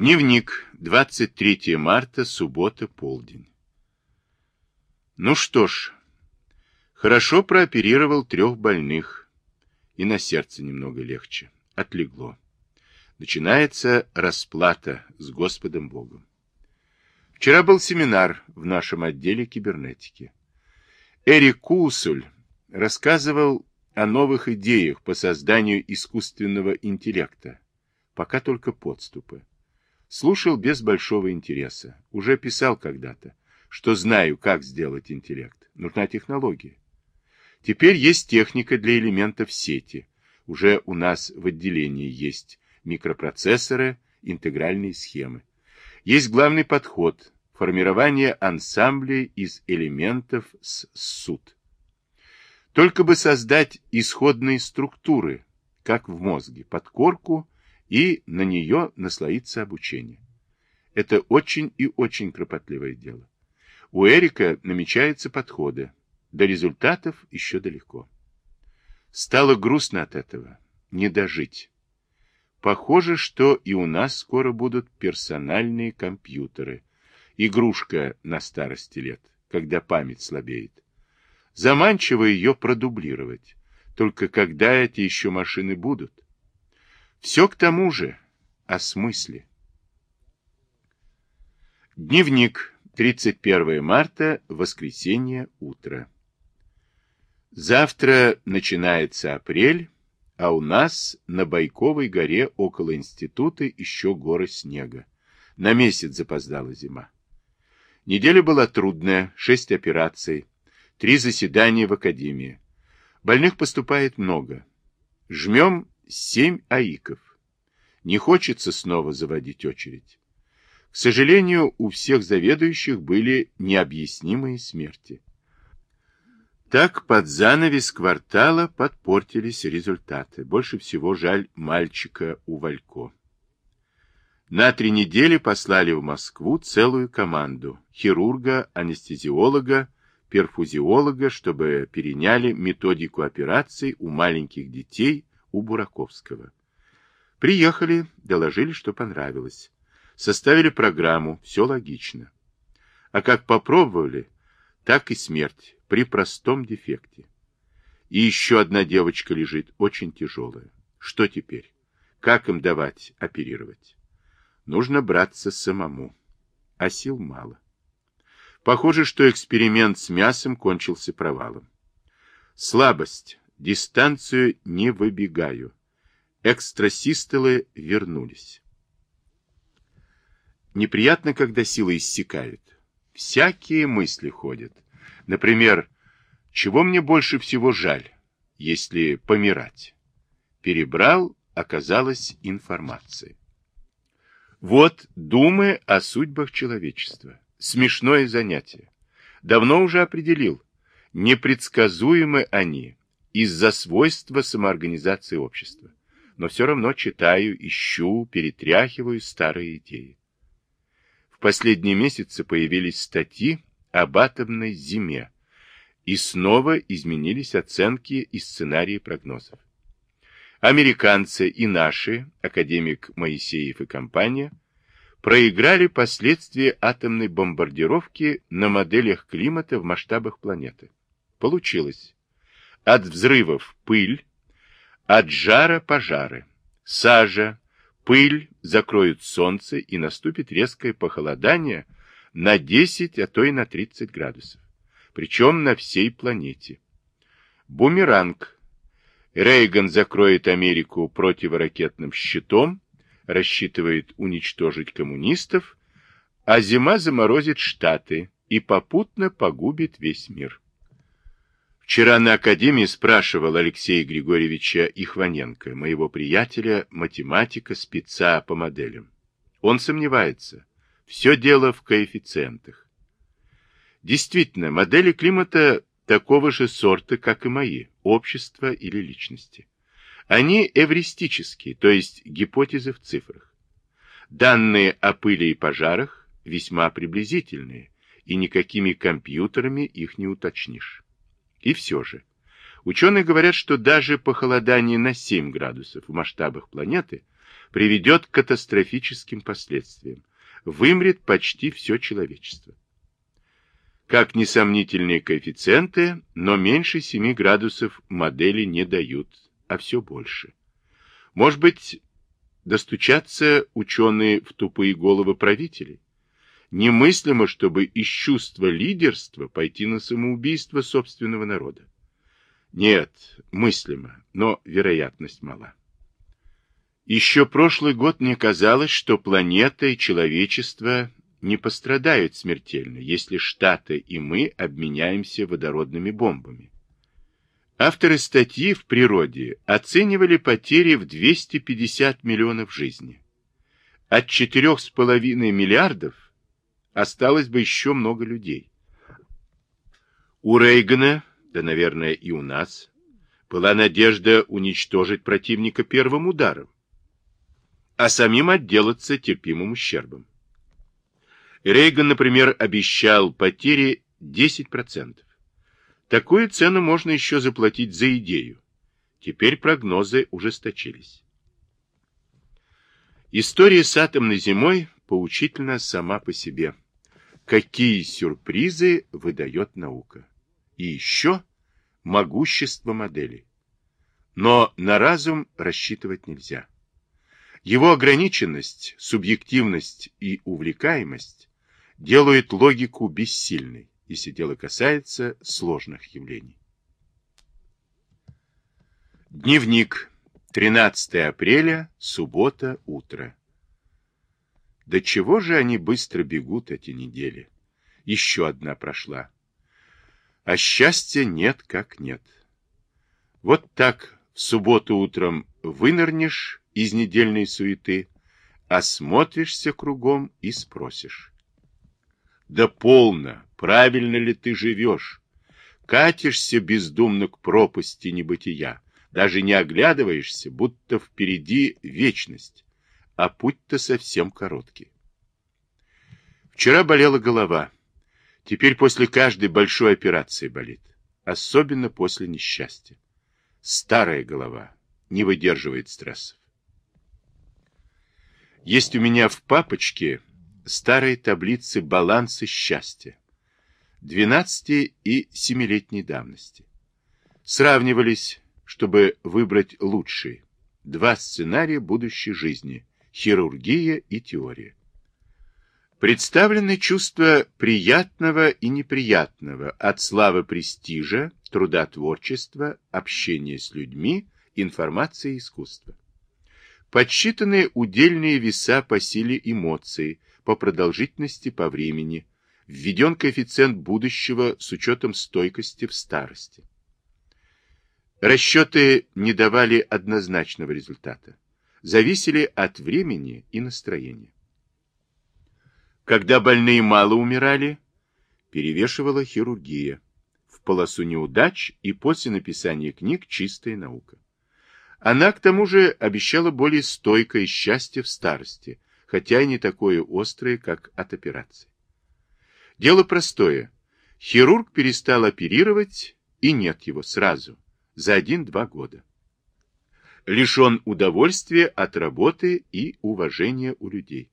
Дневник. 23 марта, суббота, полдень. Ну что ж, хорошо прооперировал трех больных. И на сердце немного легче. Отлегло. Начинается расплата с Господом Богом. Вчера был семинар в нашем отделе кибернетики. Эрик Кусуль рассказывал о новых идеях по созданию искусственного интеллекта. Пока только подступы. Слушал без большого интереса. Уже писал когда-то, что знаю, как сделать интеллект. Нужна технология. Теперь есть техника для элементов сети. Уже у нас в отделении есть микропроцессоры, интегральные схемы. Есть главный подход – формирование ансамблей из элементов с суд. Только бы создать исходные структуры, как в мозге, подкорку и на нее наслоится обучение. Это очень и очень кропотливое дело. У Эрика намечаются подходы. До результатов еще далеко. Стало грустно от этого. Не дожить. Похоже, что и у нас скоро будут персональные компьютеры. Игрушка на старости лет, когда память слабеет. Заманчиво ее продублировать. Только когда эти еще машины будут? Все к тому же о смысле. Дневник. 31 марта, воскресенье, утро. Завтра начинается апрель, а у нас на Байковой горе около института еще горы снега. На месяц запоздала зима. Неделя была трудная, шесть операций, три заседания в академии. Больных поступает много. Жмем семь аиков. Не хочется снова заводить очередь. К сожалению, у всех заведующих были необъяснимые смерти. Так под занавес квартала подпортились результаты. Больше всего жаль мальчика у Валько. На три недели послали в Москву целую команду хирурга, анестезиолога, перфузиолога, чтобы переняли методику операций у маленьких детей у Бураковского. Приехали, доложили, что понравилось. Составили программу, все логично. А как попробовали, так и смерть при простом дефекте. И еще одна девочка лежит, очень тяжелая. Что теперь? Как им давать оперировать? Нужно браться самому. А сил мало. Похоже, что эксперимент с мясом кончился провалом. Слабость. Дистанцию не выбегаю. Экстрасистолы вернулись. Неприятно, когда сила иссякает. Всякие мысли ходят. Например, чего мне больше всего жаль, если помирать? Перебрал, оказалась информация. Вот думы о судьбах человечества. Смешное занятие. Давно уже определил. Непредсказуемы они из-за свойства самоорганизации общества. Но все равно читаю, ищу, перетряхиваю старые идеи. В последние месяцы появились статьи об атомной зиме, и снова изменились оценки и сценарии прогнозов. Американцы и наши, академик Моисеев и компания, проиграли последствия атомной бомбардировки на моделях климата в масштабах планеты. Получилось. От взрывов пыль, от жара пожары, сажа, пыль закроют солнце и наступит резкое похолодание на 10, а то и на 30 градусов. Причем на всей планете. Бумеранг. Рейган закроет Америку противоракетным щитом, рассчитывает уничтожить коммунистов, а зима заморозит Штаты и попутно погубит весь мир. Вчера на Академии спрашивал Алексея Григорьевича Ихваненко, моего приятеля, математика, спеца по моделям. Он сомневается. Все дело в коэффициентах. Действительно, модели климата такого же сорта, как и мои, общества или личности. Они эвристические, то есть гипотезы в цифрах. Данные о пыли и пожарах весьма приблизительные, и никакими компьютерами их не уточнишь. И все же. Ученые говорят, что даже похолодание на 7 градусов в масштабах планеты приведет к катастрофическим последствиям. Вымрет почти все человечество. Как несомнительные коэффициенты, но меньше 7 градусов модели не дают, а все больше. Может быть, достучаться ученые в тупые головы правителей? Немыслимо, чтобы из чувства лидерства пойти на самоубийство собственного народа. Нет, мыслимо, но вероятность мала. Еще прошлый год мне казалось, что планета и человечество не пострадают смертельно, если Штаты и мы обменяемся водородными бомбами. Авторы статьи в природе оценивали потери в 250 миллионов жизней. От 4,5 миллиардов осталось бы еще много людей. У Рейгана, да, наверное, и у нас, была надежда уничтожить противника первым ударом, а самим отделаться терпимым ущербом. Рейган, например, обещал потери 10%. Такую цену можно еще заплатить за идею. Теперь прогнозы ужесточились. История с атомной зимой поучительна сама по себе. Какие сюрпризы выдает наука. И еще могущество модели. Но на разум рассчитывать нельзя. Его ограниченность, субъективность и увлекаемость делают логику бессильной, если дело касается сложных явлений. Дневник. 13 апреля, суббота, утро. До чего же они быстро бегут эти недели? Еще одна прошла. А счастья нет как нет. Вот так в субботу утром вынырнешь из недельной суеты, осмотришься кругом и спросишь. Да полно, правильно ли ты живешь? Катишься бездумно к пропасти небытия, даже не оглядываешься, будто впереди вечность а путь-то совсем короткий. Вчера болела голова. Теперь после каждой большой операции болит. Особенно после несчастья. Старая голова не выдерживает стрессов. Есть у меня в папочке старые таблицы баланса счастья. 12 и 7-летней давности. Сравнивались, чтобы выбрать лучшие. Два сценария будущей жизни хирургия и теория. Представлены чувства приятного и неприятного от славы престижа, труда творчества, общения с людьми, информации и искусства. Подсчитаны удельные веса по силе эмоций, по продолжительности по времени, введен коэффициент будущего с учетом стойкости в старости. Расчеты не давали однозначного результата зависели от времени и настроения. Когда больные мало умирали, перевешивала хирургия. В полосу неудач и после написания книг чистая наука. Она, к тому же, обещала более стойкое счастье в старости, хотя и не такое острое, как от операции. Дело простое. Хирург перестал оперировать, и нет его сразу, за один-два года лишен удовольствия от работы и уважения у людей.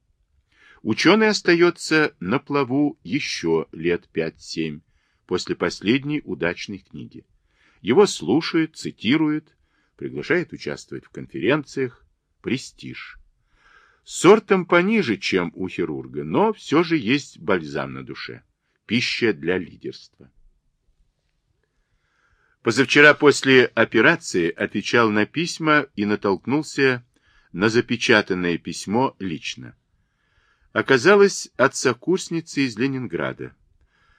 Ученый остается на плаву еще лет 5-7 после последней удачной книги. Его слушают, цитируют, приглашают участвовать в конференциях. Престиж. Сортом пониже, чем у хирурга, но все же есть бальзам на душе. Пища для лидерства. Позавчера после операции отвечал на письма и натолкнулся на запечатанное письмо лично. Оказалось, от сокурсницы из Ленинграда.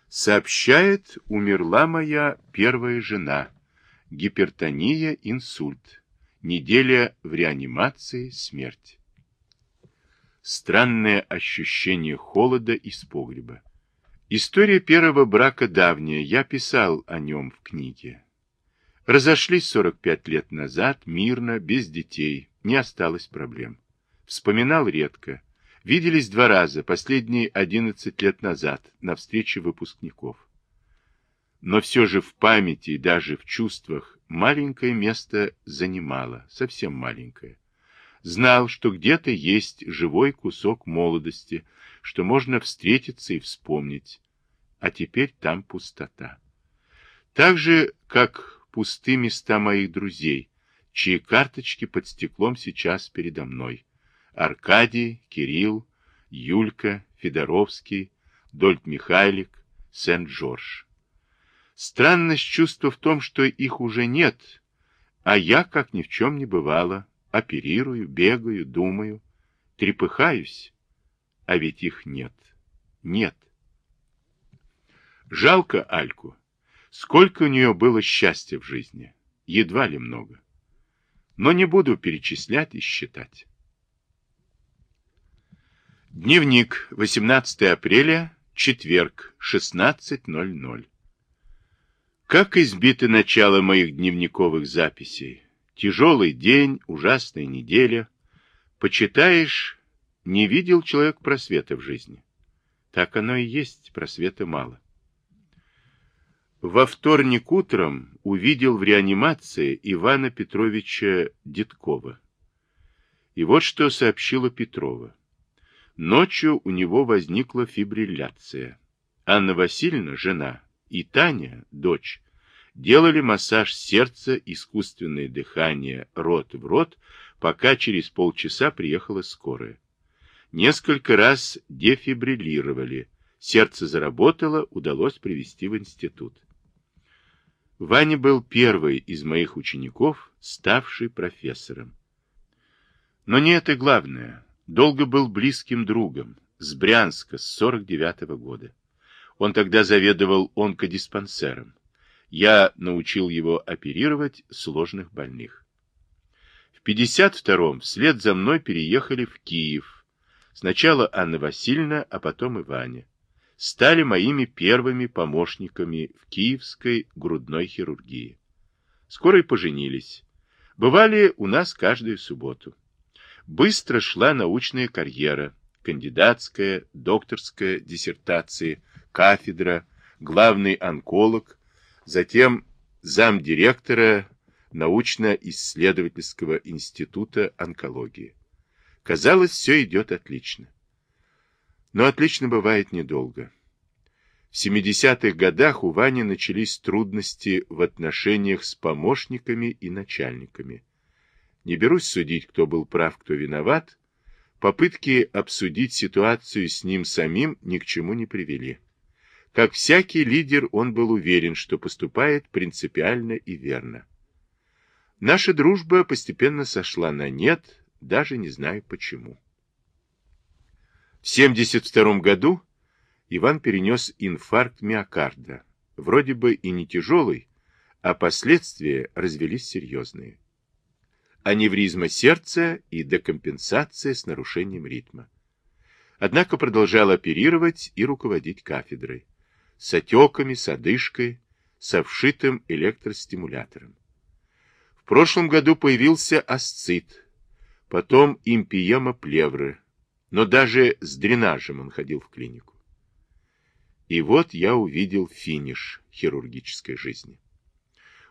Сообщает, умерла моя первая жена. Гипертония, инсульт. Неделя в реанимации, смерть. Странное ощущение холода из погреба. История первого брака давняя, я писал о нем в книге. Разошлись 45 лет назад, мирно, без детей, не осталось проблем. Вспоминал редко. Виделись два раза, последние 11 лет назад, на встрече выпускников. Но все же в памяти и даже в чувствах маленькое место занимало, совсем маленькое. Знал, что где-то есть живой кусок молодости, что можно встретиться и вспомнить. А теперь там пустота. Так же, как пусты места моих друзей, чьи карточки под стеклом сейчас передо мной. Аркадий, Кирилл, Юлька, Федоровский, Дольт Михайлик, Сент-Джордж. Странность чувства в том, что их уже нет, а я, как ни в чем не бывало, оперирую, бегаю, думаю, трепыхаюсь, а ведь их нет. Нет. Жалко Альку. Сколько у нее было счастья в жизни. Едва ли много. Но не буду перечислять и считать. Дневник. 18 апреля. Четверг. 16.00. Как избито начало моих дневниковых записей. Тяжелый день, ужасная неделя. Почитаешь, не видел человек просвета в жизни. Так оно и есть, просвета мало. Во вторник утром увидел в реанимации Ивана Петровича Дедкова. И вот что сообщила Петрова. Ночью у него возникла фибрилляция. Анна Васильевна, жена, и Таня, дочь, делали массаж сердца, искусственное дыхание рот в рот, пока через полчаса приехала скорая. Несколько раз дефибриллировали. Сердце заработало, удалось привести в институт. Ваня был первый из моих учеников, ставший профессором. Но не это главное. Долго был близким другом, с Брянска, с 49 -го года. Он тогда заведовал онкодиспансером. Я научил его оперировать сложных больных. В 52-м вслед за мной переехали в Киев. Сначала Анна Васильевна, а потом и Ваня стали моими первыми помощниками в киевской грудной хирургии. Скоро и поженились. Бывали у нас каждую субботу. Быстро шла научная карьера, кандидатская, докторская диссертации, кафедра, главный онколог, затем замдиректора научно-исследовательского института онкологии. Казалось, все идет отлично. Но отлично бывает недолго. В 70-х годах у Вани начались трудности в отношениях с помощниками и начальниками. Не берусь судить, кто был прав, кто виноват. Попытки обсудить ситуацию с ним самим ни к чему не привели. Как всякий лидер, он был уверен, что поступает принципиально и верно. Наша дружба постепенно сошла на нет, даже не знаю почему. В 1972 году Иван перенес инфаркт миокарда, вроде бы и не тяжелый, а последствия развелись серьезные. Аневризма сердца и декомпенсация с нарушением ритма. Однако продолжал оперировать и руководить кафедрой. С отеками, с одышкой, со вшитым электростимулятором. В прошлом году появился асцит, потом импиема плевры, но даже с дренажем он ходил в клинику. И вот я увидел финиш хирургической жизни.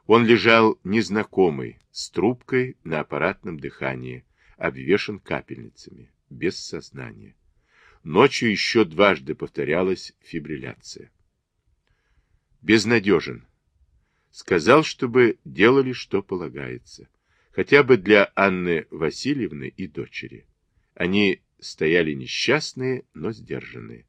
Он лежал незнакомый, с трубкой на аппаратном дыхании, обвешан капельницами, без сознания. Ночью еще дважды повторялась фибрилляция. Безнадежен. Сказал, чтобы делали, что полагается. Хотя бы для Анны Васильевны и дочери. Они стояли несчастные, но сдержанные.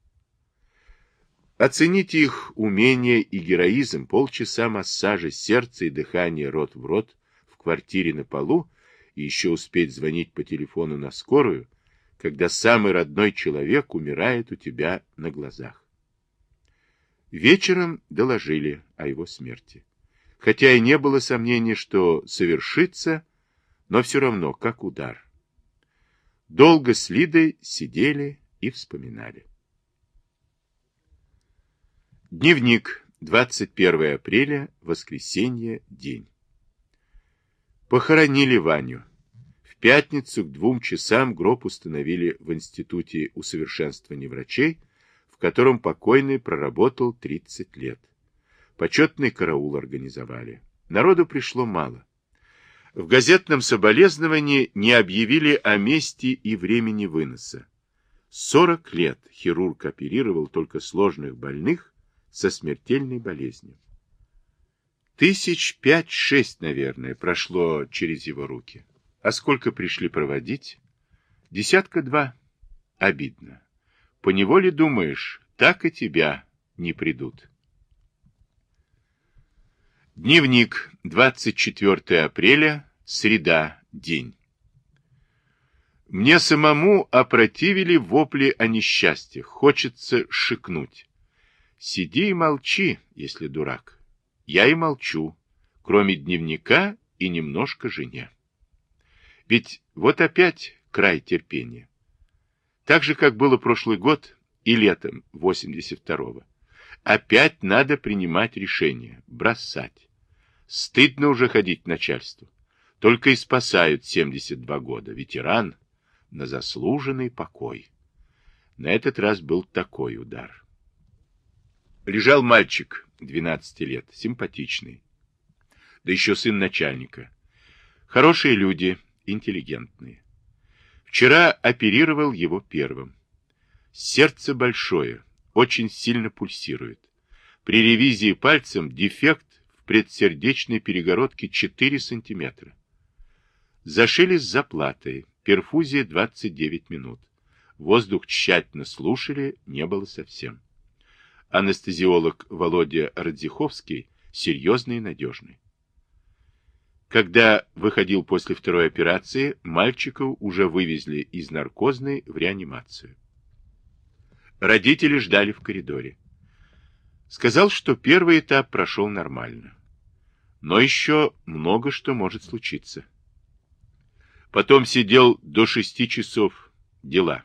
Оцените их умение и героизм полчаса массажа сердца и дыхания рот в рот в квартире на полу и еще успеть звонить по телефону на скорую, когда самый родной человек умирает у тебя на глазах. Вечером доложили о его смерти. Хотя и не было сомнений, что совершится, но все равно как удар. Долго с Лидой сидели и вспоминали. Дневник. 21 апреля, воскресенье, день. Похоронили Ваню. В пятницу к двум часам гроб установили в Институте усовершенствования врачей, в котором покойный проработал 30 лет. Почетный караул организовали. Народу пришло мало. В газетном соболезновании не объявили о месте и времени выноса. 40 лет хирург оперировал только сложных больных со смертельной болезнью. Тысяч пять-шесть, наверное, прошло через его руки. А сколько пришли проводить? Десятка два. Обидно. Поневоле думаешь, так и тебя не придут. Дневник. 24 апреля. Среда. День. Мне самому опротивили вопли о несчастьях. Хочется шикнуть. Сиди и молчи, если дурак. Я и молчу, кроме дневника и немножко жене. Ведь вот опять край терпения. Так же, как было прошлый год и летом 82-го. Опять надо принимать решение, бросать. Стыдно уже ходить начальству. Только и спасают 72 года. Ветеран на заслуженный покой. На этот раз был такой удар. Лежал мальчик, 12 лет, симпатичный. Да еще сын начальника. Хорошие люди, интеллигентные. Вчера оперировал его первым. Сердце большое, очень сильно пульсирует. При ревизии пальцем дефект предсердечной перегородке 4 сантиметра. Зашили с заплатой, перфузия 29 минут. Воздух тщательно слушали, не было совсем. Анестезиолог Володя Радзиховский серьезный и надежный. Когда выходил после второй операции, мальчика уже вывезли из наркозной в реанимацию. Родители ждали в коридоре. Сказал, что первый этап прошел нормально. Но еще много что может случиться. Потом сидел до шести часов. Дела.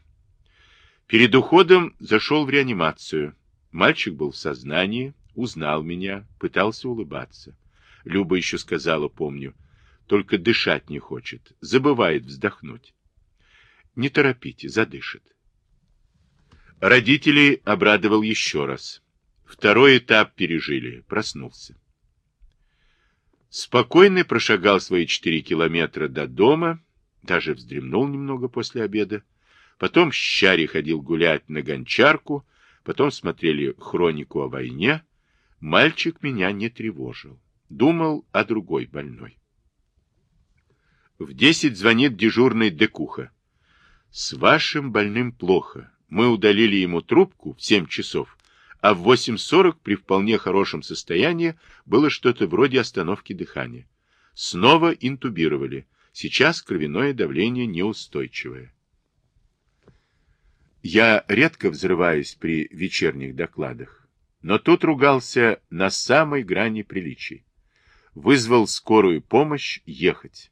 Перед уходом зашел в реанимацию. Мальчик был в сознании, узнал меня, пытался улыбаться. Люба еще сказала, помню, только дышать не хочет, забывает вздохнуть. Не торопите, задышит. Родителей обрадовал еще раз. Второй этап пережили, проснулся. Спокойно прошагал свои четыре километра до дома, даже вздремнул немного после обеда. Потом с Чари ходил гулять на гончарку, потом смотрели хронику о войне. Мальчик меня не тревожил. Думал о другой больной. В десять звонит дежурный Декуха. С вашим больным плохо. Мы удалили ему трубку в семь часов, а в 8.40 при вполне хорошем состоянии было что-то вроде остановки дыхания. Снова интубировали. Сейчас кровяное давление неустойчивое. Я редко взрываюсь при вечерних докладах, но тут ругался на самой грани приличий. Вызвал скорую помощь ехать.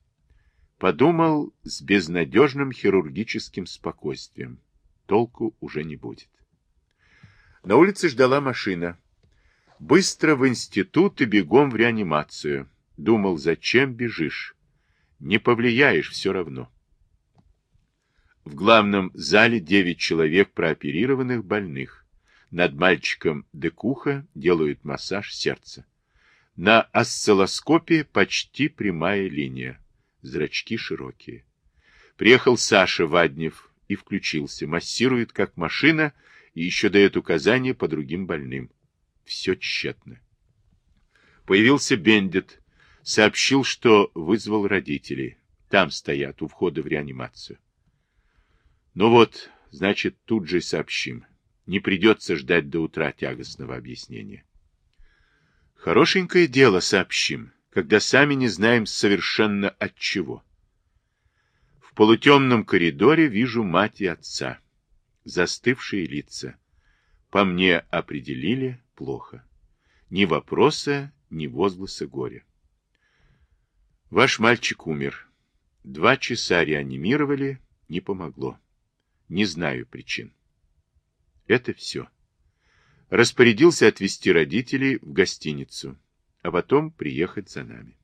Подумал с безнадежным хирургическим спокойствием. Толку уже не будет. На улице ждала машина. Быстро в институт и бегом в реанимацию. Думал, зачем бежишь? Не повлияешь все равно. В главном зале девять человек прооперированных больных. Над мальчиком Декуха делают массаж сердца. На осциллоскопе почти прямая линия. Зрачки широкие. Приехал Саша Ваднев и включился. Массирует, как машина, и еще дает указания по другим больным. Все тщетно. Появился Бендит. Сообщил, что вызвал родителей. Там стоят, у входа в реанимацию. Ну вот, значит, тут же сообщим. Не придется ждать до утра тягостного объяснения. Хорошенькое дело сообщим, когда сами не знаем совершенно от чего. В полутемном коридоре вижу мать и отца. Застывшие лица. По мне определили плохо. Ни вопроса, ни возгласа горя. Ваш мальчик умер. Два часа реанимировали, не помогло. Не знаю причин. Это все распорядился отвезти родителей в гостиницу, а потом приехать за нами.